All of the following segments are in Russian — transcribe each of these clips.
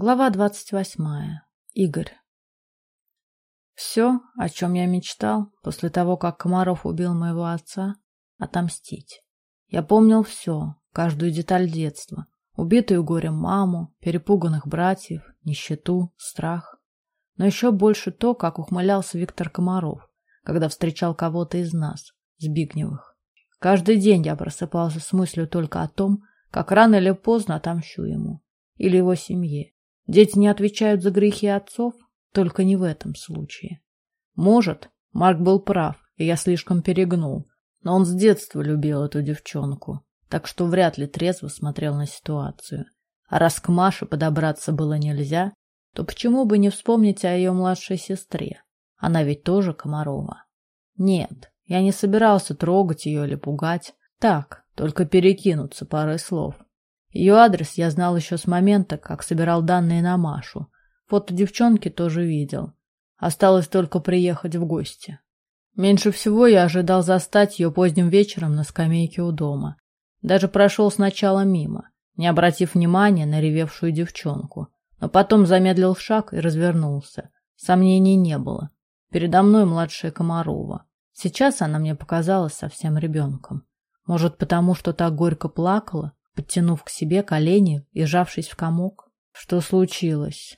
Глава двадцать восьмая. Игорь. Все, о чем я мечтал после того, как Комаров убил моего отца, отомстить. Я помнил все, каждую деталь детства. Убитую горем маму, перепуганных братьев, нищету, страх. Но еще больше то, как ухмылялся Виктор Комаров, когда встречал кого-то из нас, Збигневых. Каждый день я просыпался с мыслью только о том, как рано или поздно отомщу ему или его семье. Дети не отвечают за грехи отцов, только не в этом случае. Может, Марк был прав, и я слишком перегнул, но он с детства любил эту девчонку, так что вряд ли трезво смотрел на ситуацию. А раз к Маше подобраться было нельзя, то почему бы не вспомнить о ее младшей сестре? Она ведь тоже Комарова. Нет, я не собирался трогать ее или пугать. Так, только перекинуться парой слов. Ее адрес я знал еще с момента, как собирал данные на Машу. Фото девчонки тоже видел. Осталось только приехать в гости. Меньше всего я ожидал застать ее поздним вечером на скамейке у дома. Даже прошел сначала мимо, не обратив внимания на ревевшую девчонку. Но потом замедлил шаг и развернулся. Сомнений не было. Передо мной младшая Комарова. Сейчас она мне показалась совсем ребенком. Может, потому что так горько плакала, подтянув к себе колени и сжавшись в комок. Что случилось?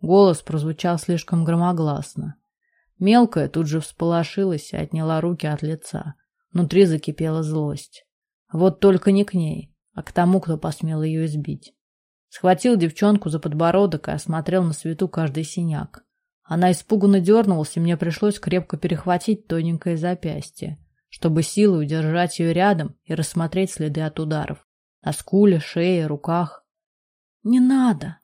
Голос прозвучал слишком громогласно. Мелкая тут же всполошилась и отняла руки от лица. Внутри закипела злость. Вот только не к ней, а к тому, кто посмел ее избить. Схватил девчонку за подбородок и осмотрел на свету каждый синяк. Она испуганно дернулась, и мне пришлось крепко перехватить тоненькое запястье, чтобы силой удержать ее рядом и рассмотреть следы от ударов. На скуле, шее, руках. «Не надо!»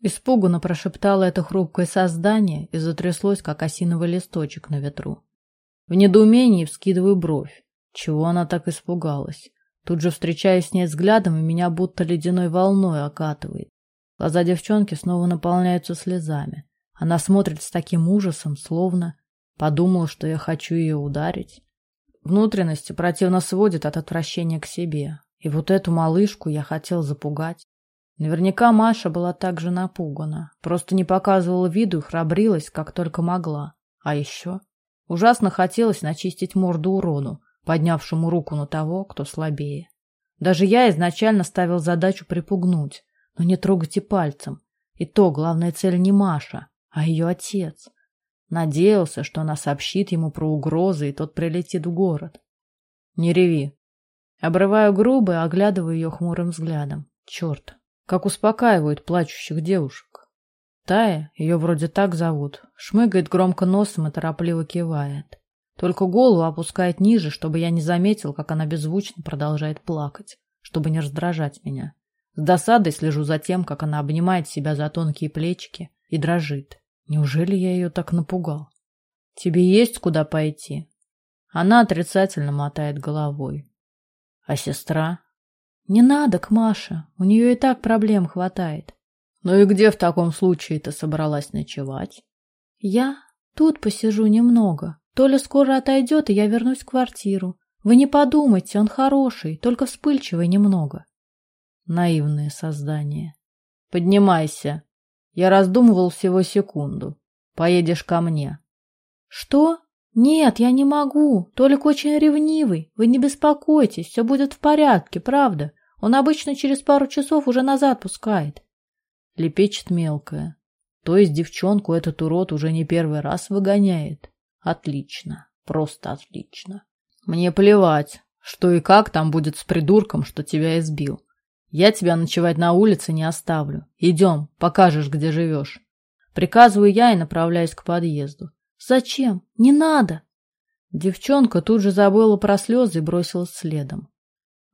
Испуганно прошептало это хрупкое создание и затряслось, как осиновый листочек на ветру. В недоумении вскидываю бровь. Чего она так испугалась? Тут же встречаюсь с ней взглядом, и меня будто ледяной волной окатывает. Глаза девчонки снова наполняются слезами. Она смотрит с таким ужасом, словно подумала, что я хочу ее ударить. Внутренности противно сводит от отвращения к себе. И вот эту малышку я хотел запугать. Наверняка Маша была также напугана, просто не показывала виду и храбрилась, как только могла. А еще ужасно хотелось начистить морду урону, поднявшему руку на того, кто слабее. Даже я изначально ставил задачу припугнуть, но не трогать и пальцем. И то главная цель не Маша, а ее отец. Надеялся, что она сообщит ему про угрозы, и тот прилетит в город. «Не реви», Обрываю грубо и оглядываю ее хмурым взглядом. Черт, как успокаивают плачущих девушек. Тая, ее вроде так зовут, шмыгает громко носом и торопливо кивает. Только голову опускает ниже, чтобы я не заметил, как она беззвучно продолжает плакать, чтобы не раздражать меня. С досадой слежу за тем, как она обнимает себя за тонкие плечики и дрожит. Неужели я ее так напугал? Тебе есть куда пойти? Она отрицательно мотает головой. А сестра? Не надо к Маше, у нее и так проблем хватает. Ну и где в таком случае ты собралась ночевать? Я тут посижу немного. Толя скоро отойдет, и я вернусь в квартиру. Вы не подумайте, он хороший, только вспыльчивый немного. Наивное создание. Поднимайся. Я раздумывал всего секунду. Поедешь ко мне. Что? «Нет, я не могу. Толик очень ревнивый. Вы не беспокойтесь, все будет в порядке, правда. Он обычно через пару часов уже назад пускает». Лепечет мелкая. То есть девчонку этот урод уже не первый раз выгоняет. Отлично. Просто отлично. Мне плевать, что и как там будет с придурком, что тебя избил. Я тебя ночевать на улице не оставлю. Идем, покажешь, где живешь. Приказываю я и направляюсь к подъезду. Зачем? Не надо. Девчонка тут же забыла про слезы и бросилась следом.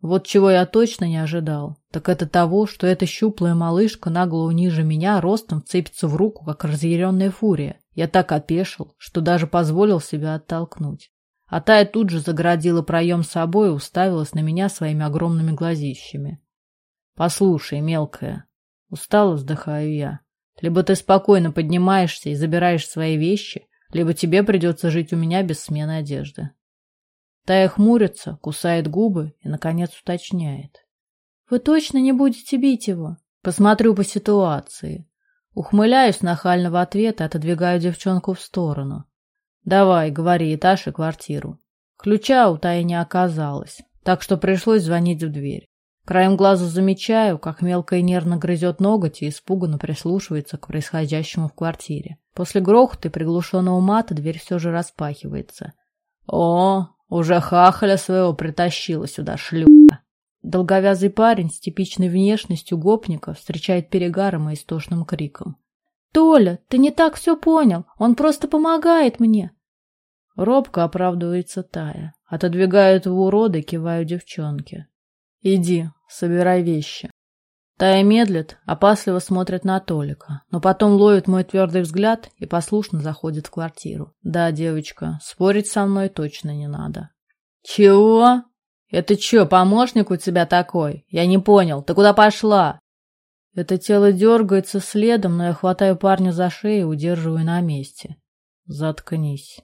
Вот чего я точно не ожидал, так это того, что эта щуплая малышка нагло ниже меня ростом вцепится в руку, как разъяренная фурия. Я так опешил, что даже позволил себя оттолкнуть. А Тая тут же загородила проем собой и уставилась на меня своими огромными глазищами. «Послушай, мелкая», — устало вздыхаю я, — «либо ты спокойно поднимаешься и забираешь свои вещи, либо тебе придется жить у меня без смены одежды. Тая хмурится, кусает губы и, наконец, уточняет. Вы точно не будете бить его? Посмотрю по ситуации. Ухмыляюсь нахального ответа отодвигаю девчонку в сторону. «Давай, говори этаж и квартиру». Ключа у Таи не оказалось, так что пришлось звонить в дверь. Краем глаза замечаю, как мелко и нервно грызет ноготь и испуганно прислушивается к происходящему в квартире. После грохота и приглушенного мата дверь все же распахивается. «О, уже хахаля своего притащила сюда, шлюха!» Долговязый парень с типичной внешностью гопника встречает перегаром и истошным криком. «Толя, ты не так все понял, он просто помогает мне!» Робко оправдывается Тая. Отодвигают в уроды, киваю девчонке. «Иди, собирай вещи». Тая медлит, опасливо смотрит на Толика, но потом ловит мой твердый взгляд и послушно заходит в квартиру. «Да, девочка, спорить со мной точно не надо». «Чего? Это что, помощник у тебя такой? Я не понял, ты куда пошла?» Это тело дергается следом, но я хватаю парня за шею и удерживаю на месте. «Заткнись».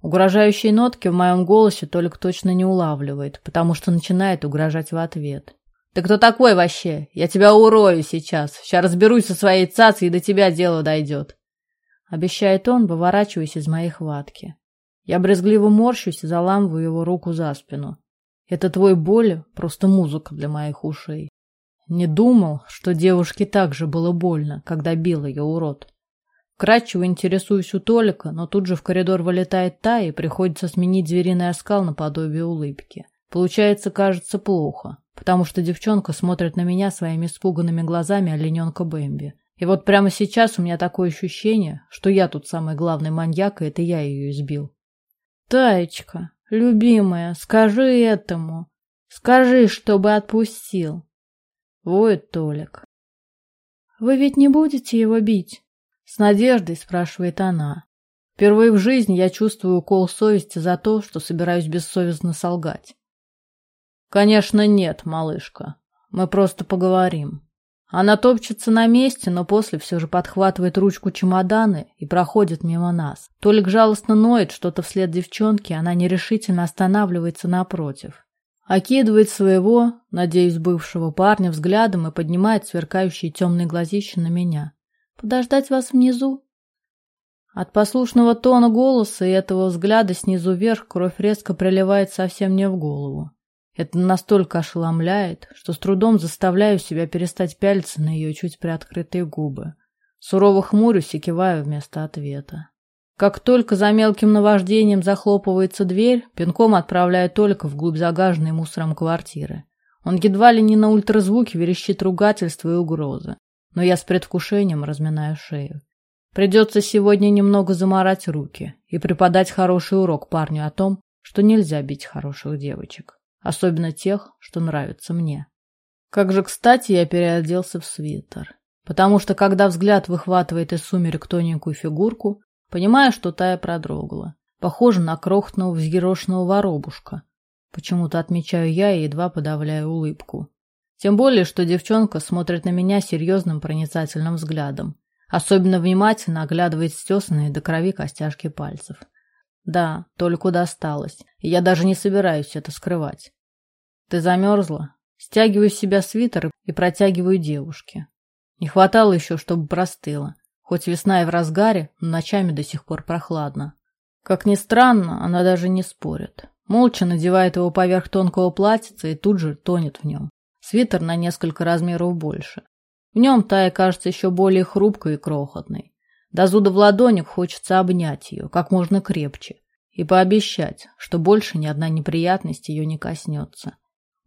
Угрожающие нотки в моем голосе Толик точно не улавливает, потому что начинает угрожать в ответ. «Ты кто такой вообще? Я тебя урою сейчас. Сейчас разберусь со своей цацей, и до тебя дело дойдет». Обещает он, выворачиваясь из моей хватки. Я брезгливо морщусь и заламываю его руку за спину. Это твой боль просто музыка для моих ушей. Не думал, что девушке так же было больно, когда бил ее урод. Кратчево интересуюсь у Толика, но тут же в коридор вылетает та, и приходится сменить звериный оскал наподобие улыбки. Получается, кажется, плохо, потому что девчонка смотрит на меня своими испуганными глазами олененка Бэмби. И вот прямо сейчас у меня такое ощущение, что я тут самый главный маньяк, и это я ее избил. «Таечка, любимая, скажи этому. Скажи, чтобы отпустил». Воет Толик. «Вы ведь не будете его бить?» С надеждой спрашивает она. Впервые в жизни я чувствую укол совести за то, что собираюсь бессовестно солгать. Конечно, нет, малышка. Мы просто поговорим. Она топчется на месте, но после все же подхватывает ручку чемодана и проходит мимо нас. Толик жалостно ноет что-то вслед девчонке, она нерешительно останавливается напротив. Окидывает своего, надеюсь, бывшего парня взглядом и поднимает сверкающие темные глазища на меня. Подождать вас внизу?» От послушного тона голоса и этого взгляда снизу вверх кровь резко приливает совсем не в голову. Это настолько ошеломляет, что с трудом заставляю себя перестать пялиться на ее чуть приоткрытые губы. Сурово хмурюсь и киваю вместо ответа. Как только за мелким наваждением захлопывается дверь, пинком отправляю только вглубь загаженной мусором квартиры. Он едва ли не на ультразвуке верещит ругательства и угрозы но я с предвкушением разминаю шею. Придется сегодня немного заморать руки и преподать хороший урок парню о том, что нельзя бить хороших девочек, особенно тех, что нравятся мне. Как же кстати я переоделся в свитер, потому что когда взгляд выхватывает из сумерек тоненькую фигурку, понимаю, что тая продрогла. Похоже на крохотного взъерошенного воробушка. Почему-то отмечаю я и едва подавляю улыбку. Тем более, что девчонка смотрит на меня серьезным проницательным взглядом. Особенно внимательно оглядывает стесанные до крови костяшки пальцев. Да, только досталось, я даже не собираюсь это скрывать. Ты замерзла? Стягиваю с себя свитер и протягиваю девушке. Не хватало еще, чтобы простыла. Хоть весна и в разгаре, но ночами до сих пор прохладно. Как ни странно, она даже не спорит. Молча надевает его поверх тонкого платьица и тут же тонет в нем. Свитер на несколько размеров больше. В нем Тая кажется еще более хрупкой и крохотной. До зуда в ладонях хочется обнять ее как можно крепче и пообещать, что больше ни одна неприятность ее не коснется.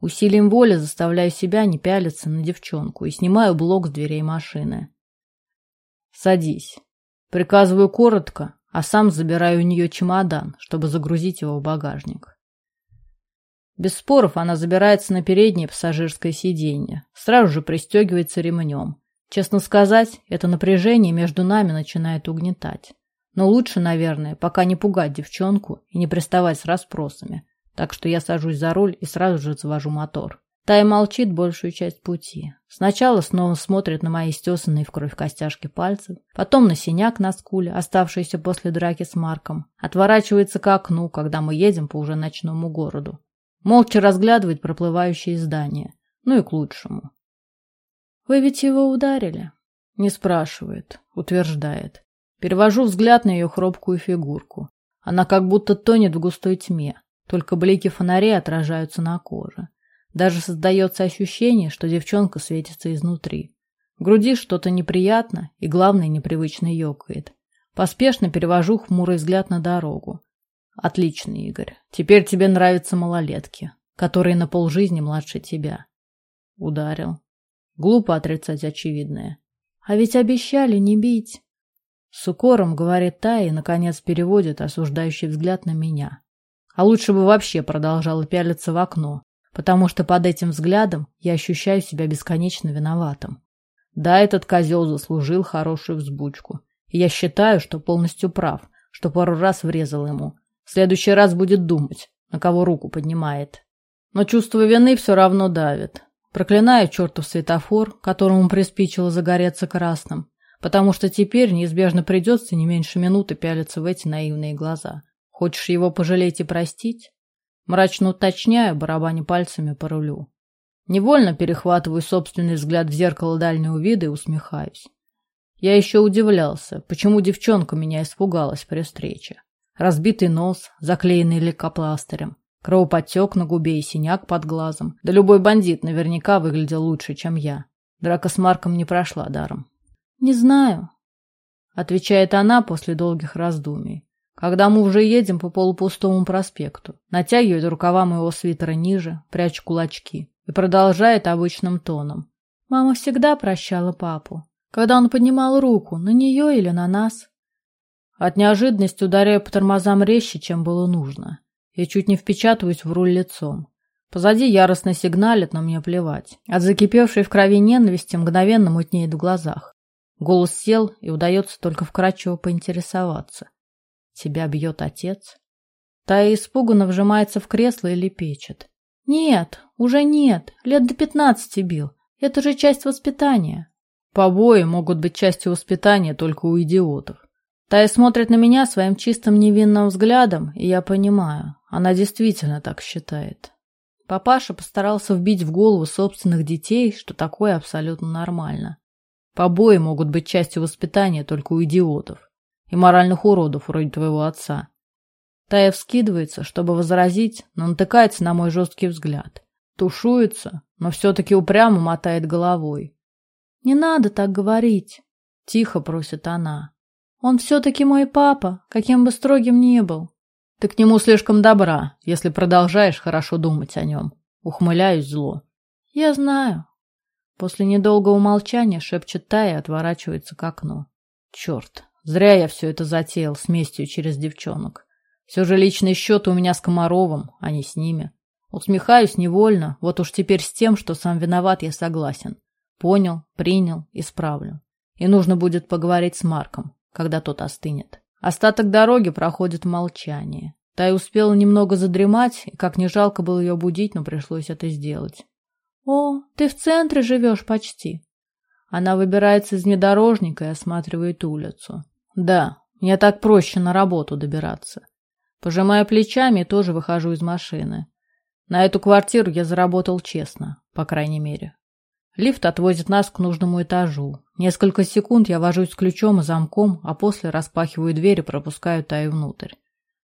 Усилием воли заставляю себя не пялиться на девчонку и снимаю блок с дверей машины. «Садись». Приказываю коротко, а сам забираю у нее чемодан, чтобы загрузить его в багажник. Без споров она забирается на переднее пассажирское сиденье, сразу же пристегивается ремнем. Честно сказать, это напряжение между нами начинает угнетать. Но лучше, наверное, пока не пугать девчонку и не приставать с расспросами. Так что я сажусь за руль и сразу же завожу мотор. Тая молчит большую часть пути. Сначала снова смотрит на мои стесанные в кровь костяшки пальцев, потом на синяк на скуле, оставшийся после драки с Марком. Отворачивается к окну, когда мы едем по уже ночному городу. Молча разглядывает проплывающие здания. Ну и к лучшему. «Вы ведь его ударили?» Не спрашивает, утверждает. Перевожу взгляд на ее хрупкую фигурку. Она как будто тонет в густой тьме, только блики фонарей отражаются на коже. Даже создается ощущение, что девчонка светится изнутри. В груди что-то неприятно и, главное, непривычно ёкает. Поспешно перевожу хмурый взгляд на дорогу. Отлично, Игорь. Теперь тебе нравятся малолетки, которые на полжизни младше тебя. Ударил. Глупо отрицать очевидное. А ведь обещали не бить. С укором говорит та и, наконец, переводит осуждающий взгляд на меня. А лучше бы вообще продолжала пялиться в окно, потому что под этим взглядом я ощущаю себя бесконечно виноватым. Да, этот козел заслужил хорошую взбучку. И я считаю, что полностью прав, что пару раз врезал ему. В следующий раз будет думать, на кого руку поднимает. Но чувство вины все равно давит. Проклинаю чертов светофор, которому приспичило загореться красным, потому что теперь неизбежно придется не меньше минуты пялиться в эти наивные глаза. Хочешь его пожалеть и простить? Мрачно уточняю, барабаня пальцами по рулю. Невольно перехватываю собственный взгляд в зеркало дальнего вида и усмехаюсь. Я еще удивлялся, почему девчонка меня испугалась при встрече. Разбитый нос, заклеенный лейкопластырем, кровоподтек на губе и синяк под глазом. Да любой бандит наверняка выглядел лучше, чем я. Драка с Марком не прошла даром. «Не знаю», — отвечает она после долгих раздумий. Когда мы уже едем по полупустому проспекту, натягивает рукава моего свитера ниже, прячь кулачки и продолжает обычным тоном. Мама всегда прощала папу, когда он поднимал руку, на нее или на нас. От неожиданности ударяю по тормозам резче, чем было нужно, и чуть не впечатываюсь в руль лицом. Позади яростно сигналит, но мне плевать. От закипевшей в крови ненависти мгновенно мутнеет в глазах. Голос сел, и удается только вкратчиво поинтересоваться. «Тебя бьет отец?» Тая испуганно вжимается в кресло и лепечет. Нет, уже нет. Лет до пятнадцати бил. Это же часть воспитания. Побои могут быть частью воспитания только у идиотов. Тая смотрит на меня своим чистым невинным взглядом, и я понимаю, она действительно так считает. Папаша постарался вбить в голову собственных детей, что такое абсолютно нормально. Побои могут быть частью воспитания только у идиотов и моральных уродов вроде твоего отца. Тая вскидывается, чтобы возразить, но натыкается на мой жесткий взгляд. Тушуется, но все-таки упрямо мотает головой. «Не надо так говорить», — тихо просит она. «Он все-таки мой папа, каким бы строгим ни был». «Ты к нему слишком добра, если продолжаешь хорошо думать о нем». Ухмыляюсь зло. «Я знаю». После недолгого молчания шепчет Тая и отворачивается к окну. «Черт, зря я все это затеял с местью через девчонок. Все же личный счет у меня с Комаровым, а не с ними. Усмехаюсь невольно, вот уж теперь с тем, что сам виноват, я согласен. Понял, принял, исправлю. И нужно будет поговорить с Марком, когда тот остынет. Остаток дороги проходит в молчании. Тай успела немного задремать, и как не жалко было ее будить, но пришлось это сделать. «О, ты в центре живешь почти». Она выбирается из внедорожника и осматривает улицу. «Да, мне так проще на работу добираться. Пожимая плечами, тоже выхожу из машины. На эту квартиру я заработал честно, по крайней мере. Лифт отвозит нас к нужному этажу. Несколько секунд я вожусь с ключом и замком, а после распахиваю дверь и пропускаю Таю внутрь.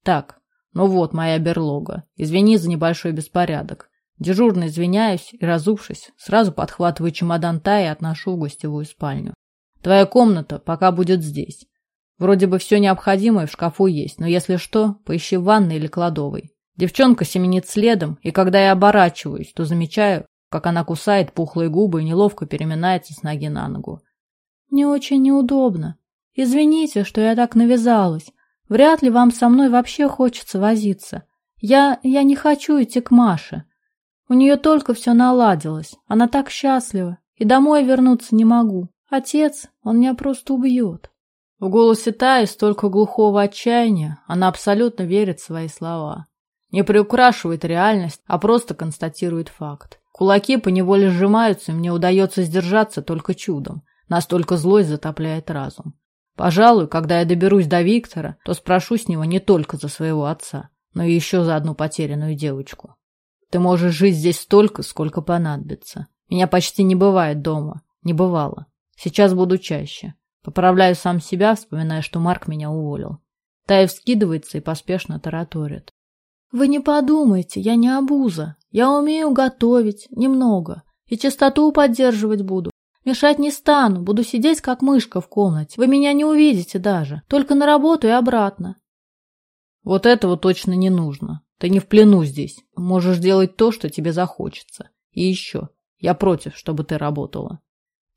Так, ну вот моя берлога. Извини за небольшой беспорядок. Дежурно извиняюсь и, разувшись, сразу подхватываю чемодан Таи и отношу в гостевую спальню. Твоя комната пока будет здесь. Вроде бы все необходимое в шкафу есть, но если что, поищи в ванной или кладовой. Девчонка семенит следом, и когда я оборачиваюсь, то замечаю, как она кусает пухлые губы и неловко переминается с ноги на ногу. «Мне очень неудобно. Извините, что я так навязалась. Вряд ли вам со мной вообще хочется возиться. Я... я не хочу идти к Маше. У нее только все наладилось. Она так счастлива. И домой вернуться не могу. Отец, он меня просто убьет». В голосе Таи столько глухого отчаяния, она абсолютно верит в свои слова. Не приукрашивает реальность, а просто констатирует факт. Кулаки поневоле сжимаются, и мне удается сдержаться только чудом. Настолько злость затопляет разум. Пожалуй, когда я доберусь до Виктора, то спрошу с него не только за своего отца, но и еще за одну потерянную девочку. Ты можешь жить здесь столько, сколько понадобится. Меня почти не бывает дома. Не бывало. Сейчас буду чаще. Поправляю сам себя, вспоминая, что Марк меня уволил. Тая вскидывается и поспешно тараторит. Вы не подумайте, я не обуза. Я умею готовить, немного. И чистоту поддерживать буду. Мешать не стану, буду сидеть как мышка в комнате. Вы меня не увидите даже, только на работу и обратно. Вот этого точно не нужно. Ты не в плену здесь. Можешь делать то, что тебе захочется. И еще, я против, чтобы ты работала.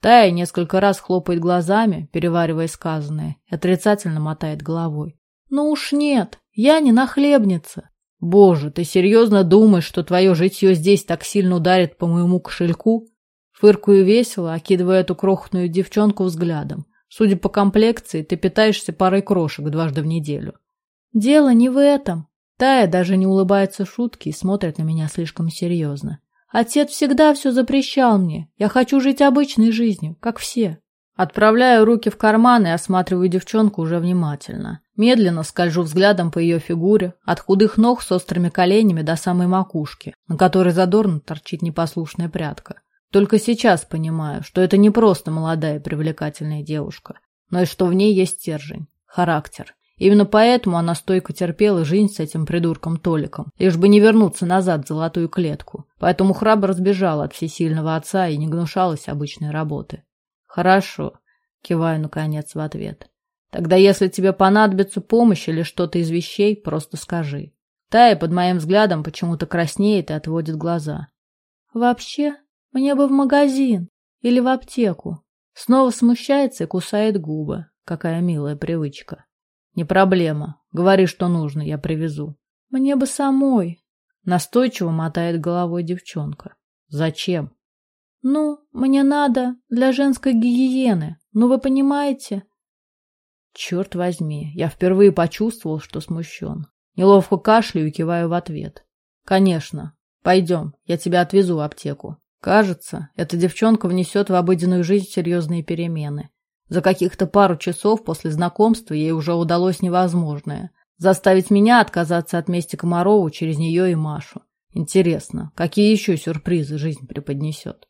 Тая несколько раз хлопает глазами, переваривая сказанное, и отрицательно мотает головой. Ну уж нет, я не нахлебница. Боже, ты серьезно думаешь, что твое житье здесь так сильно ударит по моему кошельку? Фыркую весело, окидывая эту крохотную девчонку взглядом. Судя по комплекции, ты питаешься парой крошек дважды в неделю. Дело не в этом. Тая даже не улыбается шутки и смотрит на меня слишком серьезно. Отец всегда все запрещал мне. Я хочу жить обычной жизнью, как все. Отправляю руки в карман и осматриваю девчонку уже внимательно. Медленно скольжу взглядом по ее фигуре, от худых ног с острыми коленями до самой макушки, на которой задорно торчит непослушная прядка. Только сейчас понимаю, что это не просто молодая привлекательная девушка, но и что в ней есть стержень, характер. Именно поэтому она стойко терпела жизнь с этим придурком Толиком, лишь бы не вернуться назад в золотую клетку. Поэтому храбро сбежала от всесильного отца и не гнушалась обычной работы. «Хорошо», — киваю наконец в ответ. «Тогда если тебе понадобится помощь или что-то из вещей, просто скажи». Тая под моим взглядом почему-то краснеет и отводит глаза. «Вообще, мне бы в магазин или в аптеку. Снова смущается и кусает губы. Какая милая привычка. Не проблема. Говори, что нужно, я привезу. Мне бы самой. Настойчиво мотает головой девчонка. Зачем? Ну, мне надо для женской гигиены. Ну, вы понимаете? Черт возьми, я впервые почувствовал, что смущен. Неловко кашляю и киваю в ответ. Конечно. Пойдем, я тебя отвезу в аптеку. Кажется, эта девчонка внесет в обыденную жизнь серьезные перемены. За каких-то пару часов после знакомства ей уже удалось невозможное – заставить меня отказаться от мести Комарову через нее и Машу. Интересно, какие еще сюрпризы жизнь преподнесет?